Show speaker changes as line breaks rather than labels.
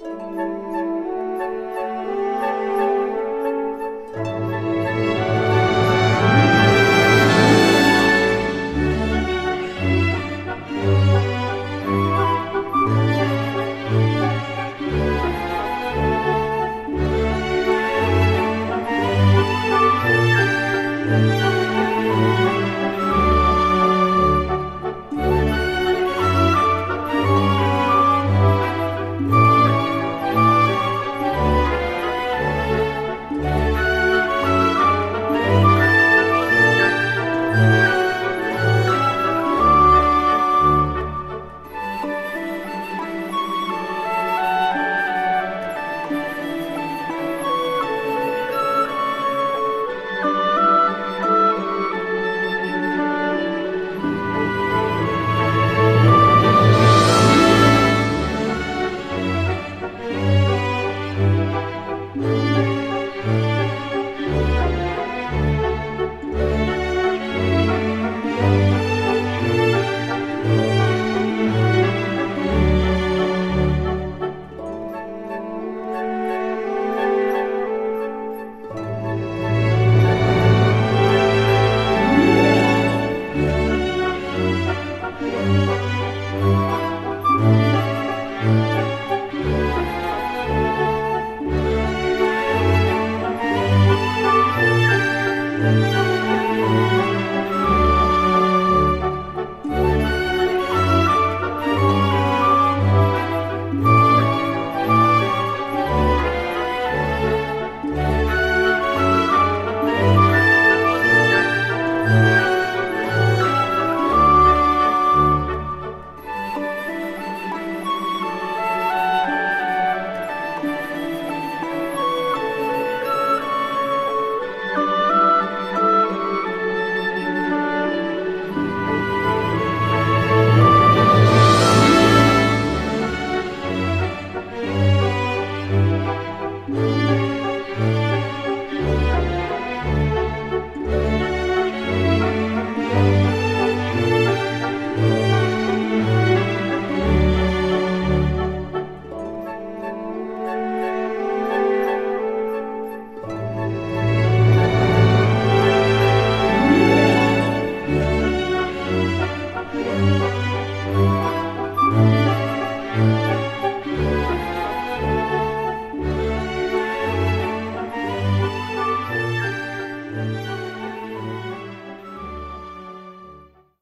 Música